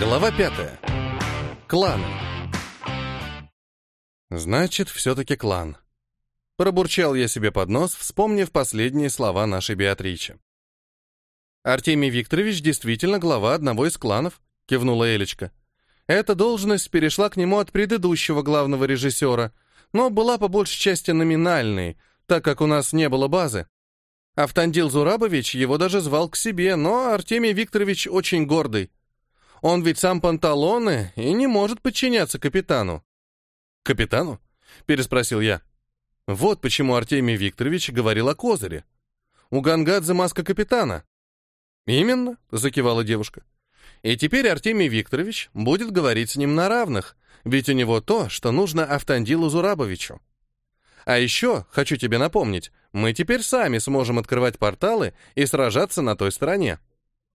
Глава пятая. Клан. Значит, все-таки клан. Пробурчал я себе под нос, вспомнив последние слова нашей Беатричи. Артемий Викторович действительно глава одного из кланов, кивнула Элечка. Эта должность перешла к нему от предыдущего главного режиссера, но была по большей части номинальной, так как у нас не было базы. Автандил Зурабович его даже звал к себе, но Артемий Викторович очень гордый. Он ведь сам панталоны и не может подчиняться капитану. «Капитану?» — переспросил я. Вот почему Артемий Викторович говорил о козыре. У Гангадзе маска капитана. «Именно», — закивала девушка. «И теперь Артемий Викторович будет говорить с ним на равных, ведь у него то, что нужно Автандилу Зурабовичу. А еще, хочу тебе напомнить, мы теперь сами сможем открывать порталы и сражаться на той стороне.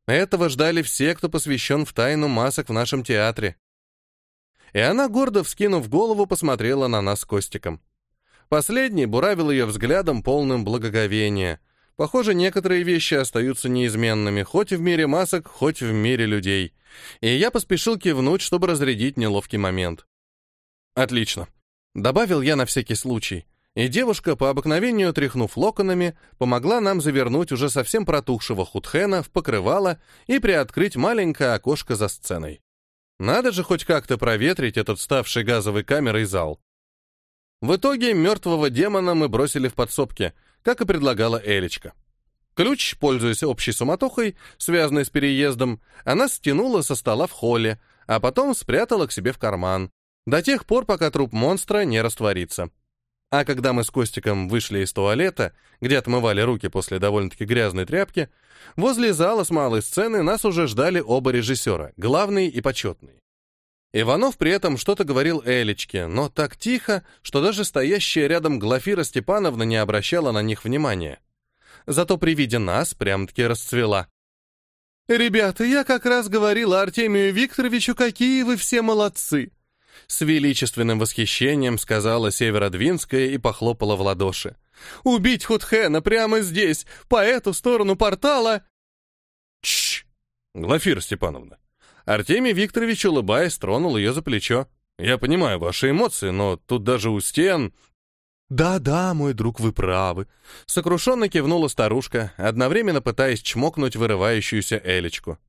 Этого ждали все, кто посвящен в тайну масок в нашем театре. И она, гордо вскинув голову, посмотрела на нас с Костиком. Последний буравил ее взглядом, полным благоговения. Похоже, некоторые вещи остаются неизменными, хоть в мире масок, хоть в мире людей. И я поспешил кивнуть, чтобы разрядить неловкий момент. «Отлично», — добавил я на всякий случай и девушка, по обыкновению тряхнув локонами, помогла нам завернуть уже совсем протухшего худхена в покрывало и приоткрыть маленькое окошко за сценой. Надо же хоть как-то проветрить этот ставший газовой камерой зал. В итоге мертвого демона мы бросили в подсобке, как и предлагала Элечка. Ключ, пользуясь общей суматохой, связанной с переездом, она стянула со стола в холле, а потом спрятала к себе в карман, до тех пор, пока труп монстра не растворится. А когда мы с Костиком вышли из туалета, где отмывали руки после довольно-таки грязной тряпки, возле зала с малой сцены нас уже ждали оба режиссера, главный и почетный. Иванов при этом что-то говорил Элечке, но так тихо, что даже стоящая рядом Глафира Степановна не обращала на них внимания. Зато при виде нас прям-таки расцвела. «Ребята, я как раз говорила Артемию Викторовичу, какие вы все молодцы!» С величественным восхищением сказала Северодвинская и похлопала в ладоши. «Убить Худхена прямо здесь, по эту сторону портала!» «Чш! Глафира Степановна!» Артемий Викторович, улыбаясь, тронул ее за плечо. «Я понимаю ваши эмоции, но тут даже у стен...» «Да-да, мой друг, вы правы», — сокрушенно кивнула старушка, одновременно пытаясь чмокнуть вырывающуюся Элечку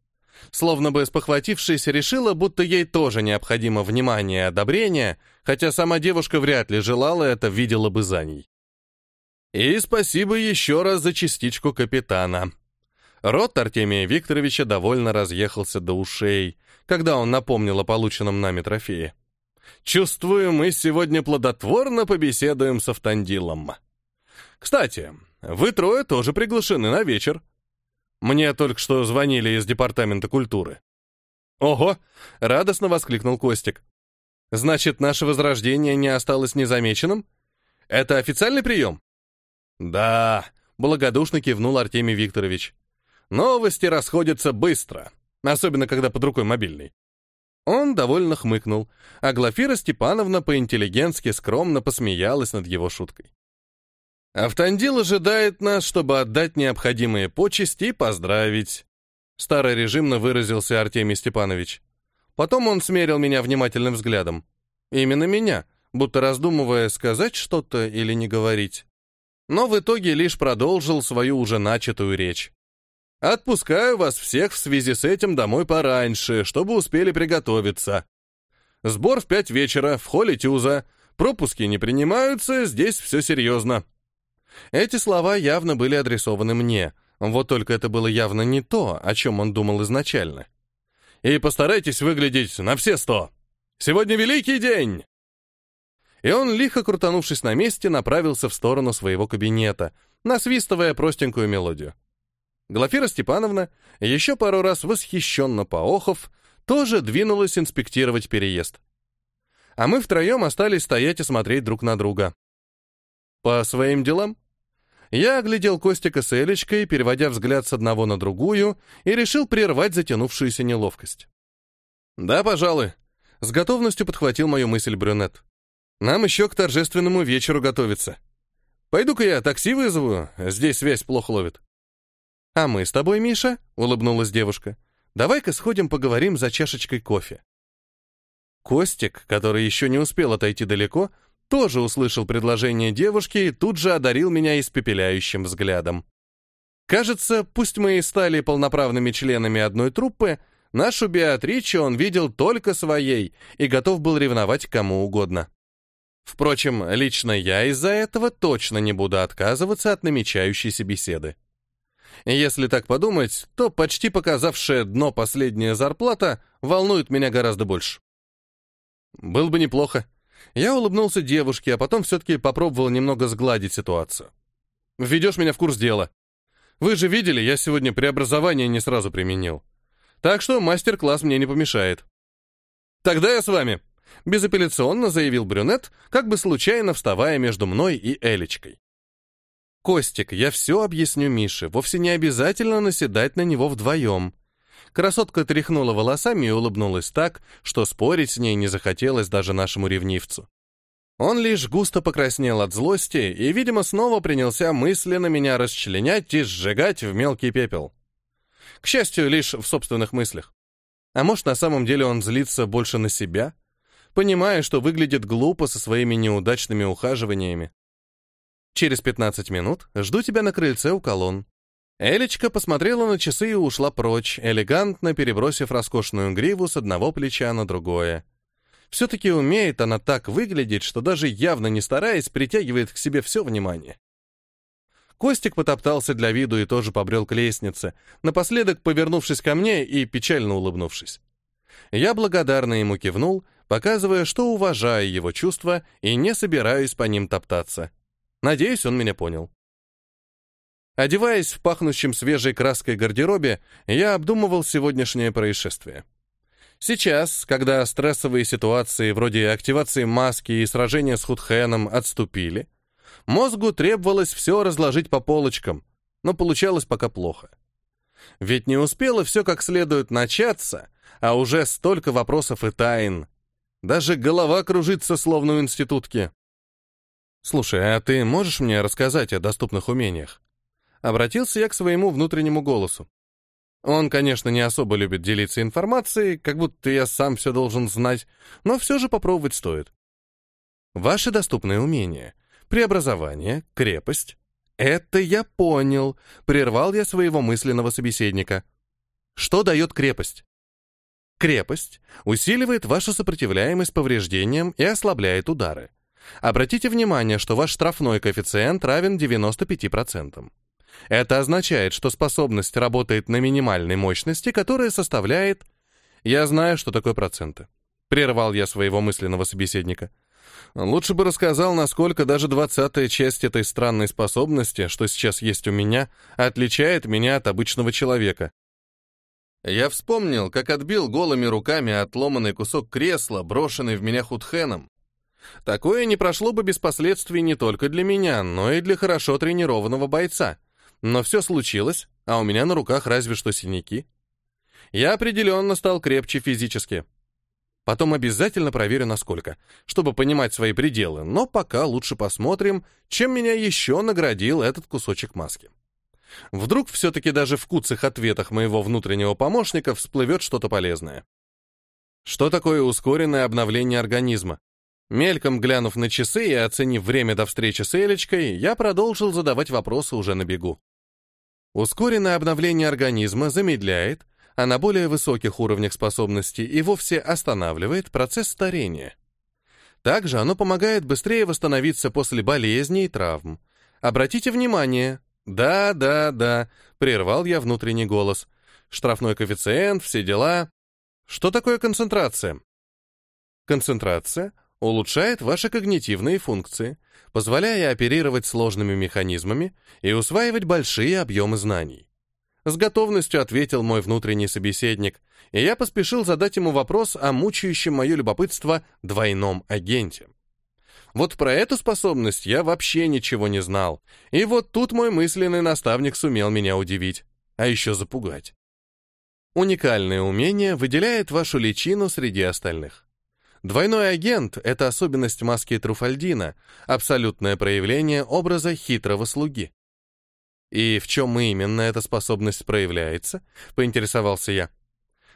словно бы спохватившись, решила, будто ей тоже необходимо внимание и одобрение, хотя сама девушка вряд ли желала это, видела бы за ней. И спасибо еще раз за частичку капитана. Рот Артемия Викторовича довольно разъехался до ушей, когда он напомнил о полученном нами трофее. Чувствую, мы сегодня плодотворно побеседуем с Автандилом. Кстати, вы трое тоже приглашены на вечер. Мне только что звонили из департамента культуры. Ого! Радостно воскликнул Костик. Значит, наше возрождение не осталось незамеченным? Это официальный прием? Да, благодушно кивнул Артемий Викторович. Новости расходятся быстро, особенно когда под рукой мобильный. Он довольно хмыкнул, а Глафира Степановна по-интеллигентски скромно посмеялась над его шуткой. Автандил ожидает нас, чтобы отдать необходимые почести и поздравить. Старорежимно выразился Артемий Степанович. Потом он смерил меня внимательным взглядом. Именно меня, будто раздумывая, сказать что-то или не говорить. Но в итоге лишь продолжил свою уже начатую речь. «Отпускаю вас всех в связи с этим домой пораньше, чтобы успели приготовиться. Сбор в пять вечера, в холле Тюза. Пропуски не принимаются, здесь все серьезно». Эти слова явно были адресованы мне, вот только это было явно не то, о чем он думал изначально. «И постарайтесь выглядеть на все сто! Сегодня великий день!» И он, лихо крутанувшись на месте, направился в сторону своего кабинета, насвистывая простенькую мелодию. Глафира Степановна, еще пару раз восхищенно поохов, тоже двинулась инспектировать переезд. А мы втроем остались стоять и смотреть друг на друга. «По своим делам?» Я оглядел Костика с Элечкой, переводя взгляд с одного на другую, и решил прервать затянувшуюся неловкость. «Да, пожалуй», — с готовностью подхватил мою мысль брюнет. «Нам еще к торжественному вечеру готовиться. Пойду-ка я такси вызову, здесь связь плохо ловит». «А мы с тобой, Миша?» — улыбнулась девушка. Давай-ка сходим поговорим за чашечкой кофе. Костик, который еще не успел отойти далеко, тоже услышал предложение девушки и тут же одарил меня испепеляющим взглядом. Кажется, пусть мы и стали полноправными членами одной труппы, нашу Беатричу он видел только своей и готов был ревновать кому угодно. Впрочем, лично я из-за этого точно не буду отказываться от намечающейся беседы. Если так подумать, то почти показавшая дно последняя зарплата волнует меня гораздо больше. Было бы неплохо. Я улыбнулся девушке, а потом все-таки попробовал немного сгладить ситуацию. «Введешь меня в курс дела. Вы же видели, я сегодня преобразование не сразу применил. Так что мастер-класс мне не помешает». «Тогда я с вами», — безапелляционно заявил брюнет, как бы случайно вставая между мной и Элечкой. «Костик, я все объясню Мише, вовсе не обязательно наседать на него вдвоем». Красотка тряхнула волосами и улыбнулась так, что спорить с ней не захотелось даже нашему ревнивцу. Он лишь густо покраснел от злости и, видимо, снова принялся мысленно меня расчленять и сжигать в мелкий пепел. К счастью, лишь в собственных мыслях. А может, на самом деле он злится больше на себя, понимая, что выглядит глупо со своими неудачными ухаживаниями. Через 15 минут жду тебя на крыльце у колонн. Элечка посмотрела на часы и ушла прочь, элегантно перебросив роскошную гриву с одного плеча на другое. Все-таки умеет она так выглядеть, что даже явно не стараясь, притягивает к себе все внимание. Костик потоптался для виду и тоже побрел к лестнице, напоследок повернувшись ко мне и печально улыбнувшись. Я благодарно ему кивнул, показывая, что уважаю его чувства и не собираюсь по ним топтаться. Надеюсь, он меня понял. Одеваясь в пахнущем свежей краской гардеробе, я обдумывал сегодняшнее происшествие. Сейчас, когда стрессовые ситуации вроде активации маски и сражения с Худхеном отступили, мозгу требовалось все разложить по полочкам, но получалось пока плохо. Ведь не успело все как следует начаться, а уже столько вопросов и тайн. Даже голова кружится, словно у институтки. «Слушай, а ты можешь мне рассказать о доступных умениях?» Обратился я к своему внутреннему голосу. Он, конечно, не особо любит делиться информацией, как будто я сам все должен знать, но все же попробовать стоит. Ваши доступные умения. Преобразование, крепость. Это я понял, прервал я своего мысленного собеседника. Что дает крепость? Крепость усиливает вашу сопротивляемость повреждениям и ослабляет удары. Обратите внимание, что ваш штрафной коэффициент равен 95%. Это означает, что способность работает на минимальной мощности, которая составляет... Я знаю, что такое проценты. Прервал я своего мысленного собеседника. Лучше бы рассказал, насколько даже двадцатая часть этой странной способности, что сейчас есть у меня, отличает меня от обычного человека. Я вспомнил, как отбил голыми руками отломанный кусок кресла, брошенный в меня худхеном, Такое не прошло бы без последствий не только для меня, но и для хорошо тренированного бойца. Но все случилось, а у меня на руках разве что синяки. Я определенно стал крепче физически. Потом обязательно проверю, насколько, чтобы понимать свои пределы, но пока лучше посмотрим, чем меня еще наградил этот кусочек маски. Вдруг все-таки даже в куцых ответах моего внутреннего помощника всплывет что-то полезное. Что такое ускоренное обновление организма? Мельком глянув на часы и оценив время до встречи с Элечкой, я продолжил задавать вопросы уже на бегу. Ускоренное обновление организма замедляет, а на более высоких уровнях способностей и вовсе останавливает процесс старения. Также оно помогает быстрее восстановиться после болезней и травм. Обратите внимание. Да, да, да, прервал я внутренний голос. Штрафной коэффициент, все дела. Что такое концентрация? Концентрация улучшает ваши когнитивные функции, позволяя оперировать сложными механизмами и усваивать большие объемы знаний. С готовностью ответил мой внутренний собеседник, и я поспешил задать ему вопрос о мучающем мое любопытство двойном агенте. Вот про эту способность я вообще ничего не знал, и вот тут мой мысленный наставник сумел меня удивить, а еще запугать. Уникальное умение выделяет вашу личину среди остальных. Двойной агент — это особенность маски Труфальдина, абсолютное проявление образа хитрого слуги. И в чем именно эта способность проявляется, поинтересовался я.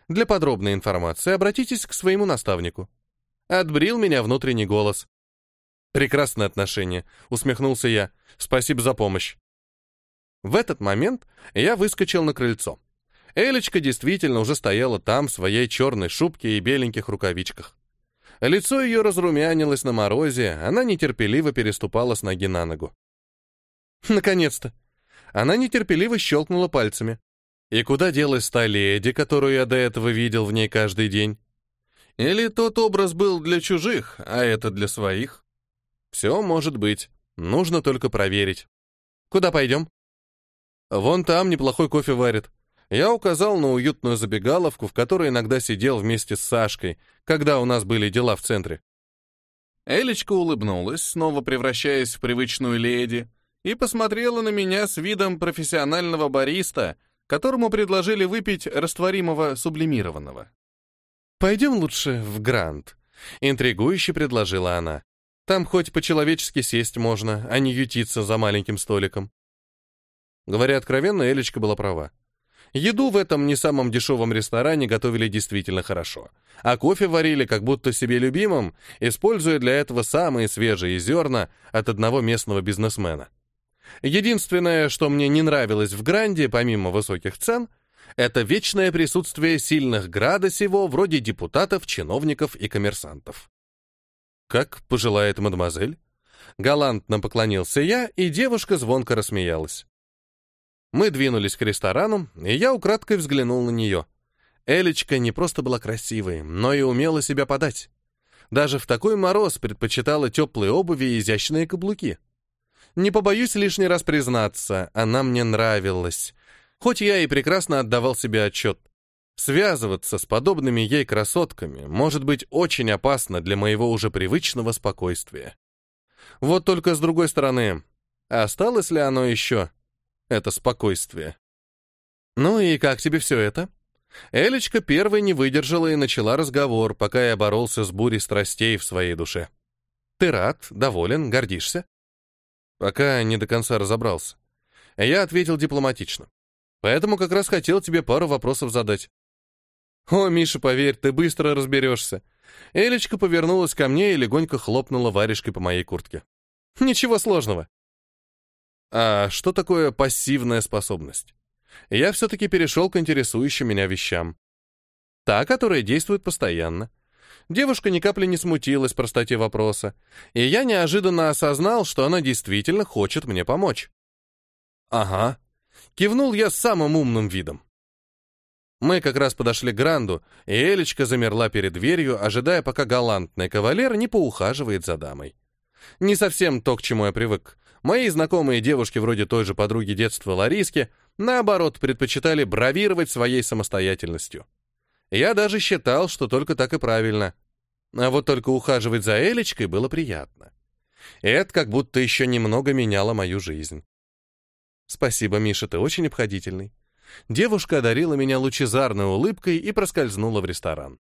Для подробной информации обратитесь к своему наставнику. Отбрил меня внутренний голос. Прекрасное отношение, усмехнулся я. Спасибо за помощь. В этот момент я выскочил на крыльцо. Элечка действительно уже стояла там в своей черной шубке и беленьких рукавичках. Лицо ее разрумянилось на морозе, она нетерпеливо переступала с ноги на ногу. Наконец-то! Она нетерпеливо щелкнула пальцами. И куда делась та леди, которую я до этого видел в ней каждый день? Или тот образ был для чужих, а это для своих? Все может быть. Нужно только проверить. Куда пойдем? Вон там неплохой кофе варит. Я указал на уютную забегаловку, в которой иногда сидел вместе с Сашкой, когда у нас были дела в центре. Элечка улыбнулась, снова превращаясь в привычную леди, и посмотрела на меня с видом профессионального бариста, которому предложили выпить растворимого сублимированного. «Пойдем лучше в Грант», — интригующе предложила она. «Там хоть по-человечески сесть можно, а не ютиться за маленьким столиком». Говоря откровенно, Элечка была права. Еду в этом не самом дешевом ресторане готовили действительно хорошо, а кофе варили как будто себе любимым, используя для этого самые свежие зерна от одного местного бизнесмена. Единственное, что мне не нравилось в Гранде, помимо высоких цен, это вечное присутствие сильных града сего, вроде депутатов, чиновников и коммерсантов. «Как пожелает мадемуазель?» Галантно поклонился я, и девушка звонко рассмеялась. Мы двинулись к ресторану, и я украдкой взглянул на нее. Элечка не просто была красивой, но и умела себя подать. Даже в такой мороз предпочитала теплые обуви и изящные каблуки. Не побоюсь лишний раз признаться, она мне нравилась. Хоть я и прекрасно отдавал себе отчет. Связываться с подобными ей красотками может быть очень опасно для моего уже привычного спокойствия. Вот только с другой стороны, осталось ли оно еще? Это спокойствие. «Ну и как тебе все это?» Элечка первой не выдержала и начала разговор, пока я боролся с бурей страстей в своей душе. «Ты рад, доволен, гордишься?» Пока не до конца разобрался. Я ответил дипломатично. Поэтому как раз хотел тебе пару вопросов задать. «О, Миша, поверь, ты быстро разберешься». Элечка повернулась ко мне и легонько хлопнула варежкой по моей куртке. «Ничего сложного. А что такое пассивная способность? Я все-таки перешел к интересующим меня вещам. Та, которая действует постоянно. Девушка ни капли не смутилась простоте вопроса, и я неожиданно осознал, что она действительно хочет мне помочь. «Ага», — кивнул я с самым умным видом. Мы как раз подошли к Гранду, и Элечка замерла перед дверью, ожидая, пока галантный кавалер не поухаживает за дамой. Не совсем то, к чему я привык. Мои знакомые девушки, вроде той же подруги детства Лариски, наоборот, предпочитали бравировать своей самостоятельностью. Я даже считал, что только так и правильно. А вот только ухаживать за Элечкой было приятно. Это как будто еще немного меняло мою жизнь. Спасибо, Миша, ты очень обходительный. Девушка одарила меня лучезарной улыбкой и проскользнула в ресторан.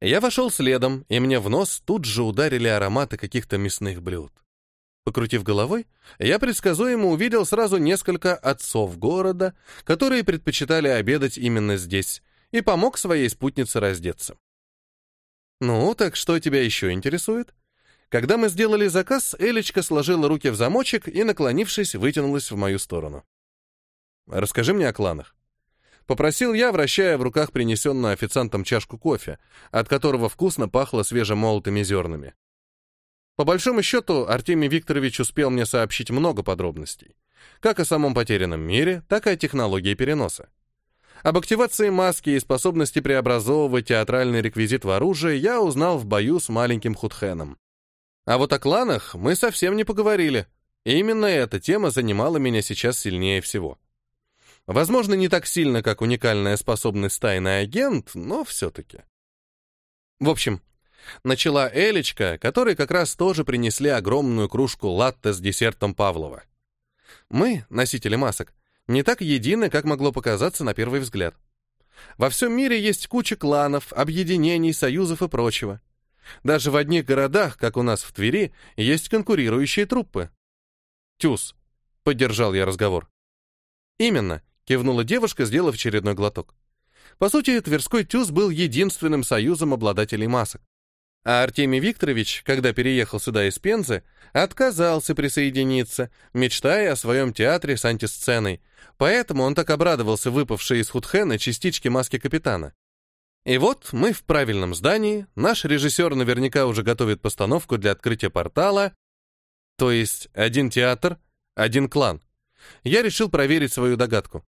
Я вошел следом, и мне в нос тут же ударили ароматы каких-то мясных блюд. Покрутив головой, я предсказуемо увидел сразу несколько отцов города, которые предпочитали обедать именно здесь, и помог своей спутнице раздеться. «Ну, так что тебя еще интересует?» Когда мы сделали заказ, Элечка сложила руки в замочек и, наклонившись, вытянулась в мою сторону. «Расскажи мне о кланах». Попросил я, вращая в руках принесенную официантом чашку кофе, от которого вкусно пахло свежемолотыми зернами. По большому счету, Артемий Викторович успел мне сообщить много подробностей. Как о самом потерянном мире, так и о технологии переноса. Об активации маски и способности преобразовывать театральный реквизит в оружие я узнал в бою с маленьким Худхеном. А вот о кланах мы совсем не поговорили. И именно эта тема занимала меня сейчас сильнее всего. Возможно, не так сильно, как уникальная способность тайный агент, но все-таки. В общем, Начала Элечка, которой как раз тоже принесли огромную кружку латте с десертом Павлова. Мы, носители масок, не так едины, как могло показаться на первый взгляд. Во всем мире есть куча кланов, объединений, союзов и прочего. Даже в одних городах, как у нас в Твери, есть конкурирующие труппы. «Тюз», — поддержал я разговор. «Именно», — кивнула девушка, сделав очередной глоток. По сути, Тверской ТЮЗ был единственным союзом обладателей масок. А Артемий Викторович, когда переехал сюда из Пензы, отказался присоединиться, мечтая о своем театре с антисценой. Поэтому он так обрадовался выпавшей из Худхена частички маски капитана. И вот мы в правильном здании, наш режиссер наверняка уже готовит постановку для открытия портала, то есть один театр, один клан. Я решил проверить свою догадку.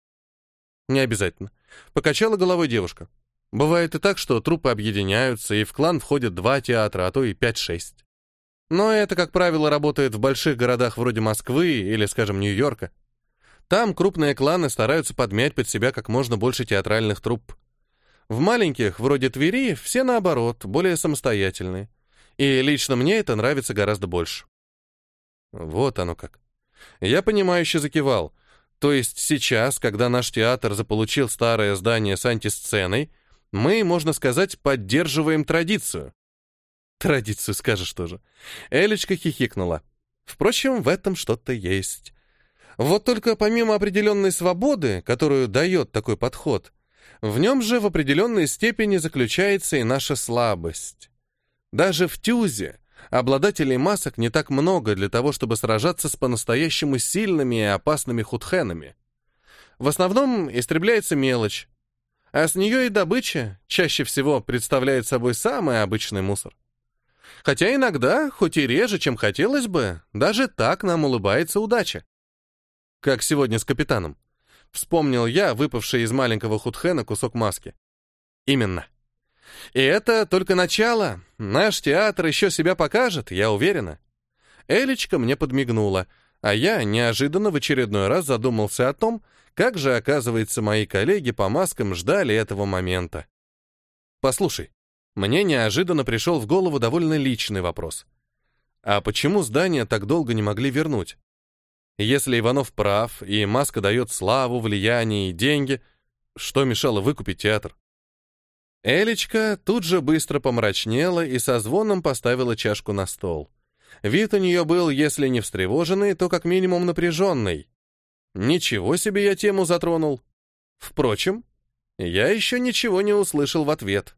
Не обязательно. Покачала головой девушка. Бывает и так, что трупы объединяются, и в клан входят два театра, а то и пять-шесть. Но это, как правило, работает в больших городах вроде Москвы или, скажем, Нью-Йорка. Там крупные кланы стараются подмять под себя как можно больше театральных труп. В маленьких, вроде Твери, все наоборот, более самостоятельные. И лично мне это нравится гораздо больше. Вот оно как. Я понимающе закивал. То есть сейчас, когда наш театр заполучил старое здание с антисценой, мы, можно сказать, поддерживаем традицию. Традицию, скажешь тоже. Элечка хихикнула. Впрочем, в этом что-то есть. Вот только помимо определенной свободы, которую дает такой подход, в нем же в определенной степени заключается и наша слабость. Даже в тюзе обладателей масок не так много для того, чтобы сражаться с по-настоящему сильными и опасными худхенами. В основном истребляется мелочь, а с нее и добыча чаще всего представляет собой самый обычный мусор. Хотя иногда, хоть и реже, чем хотелось бы, даже так нам улыбается удача. Как сегодня с капитаном. Вспомнил я, выпавший из маленького худхена кусок маски. Именно. И это только начало. Наш театр еще себя покажет, я уверена. Элечка мне подмигнула, а я неожиданно в очередной раз задумался о том, как же, оказывается, мои коллеги по маскам ждали этого момента. Послушай, мне неожиданно пришел в голову довольно личный вопрос. А почему здание так долго не могли вернуть? Если Иванов прав, и маска дает славу, влияние и деньги, что мешало выкупить театр? Элечка тут же быстро помрачнела и со звоном поставила чашку на стол. Вид у нее был, если не встревоженный, то как минимум напряженный. Ничего себе я тему затронул. Впрочем, я еще ничего не услышал в ответ.